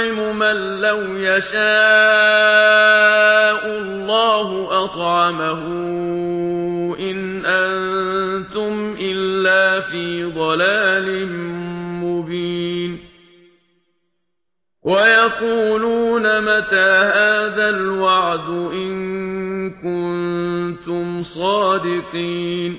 يُطْعِمُ مَن لَّوْ يَشَاءُ اللَّهُ أَطْعَمَهُ إِنْ أَنتُمْ إِلَّا فِي ضَلَالٍ مُبِينٍ. وَيَقُولُونَ مَتَى هَذَا الْوَعْدُ إِن كُنتُمْ صَادِقِينَ.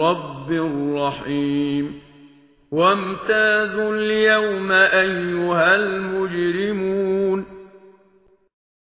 رب رحيم وامتاز اليوم أيها المجرمون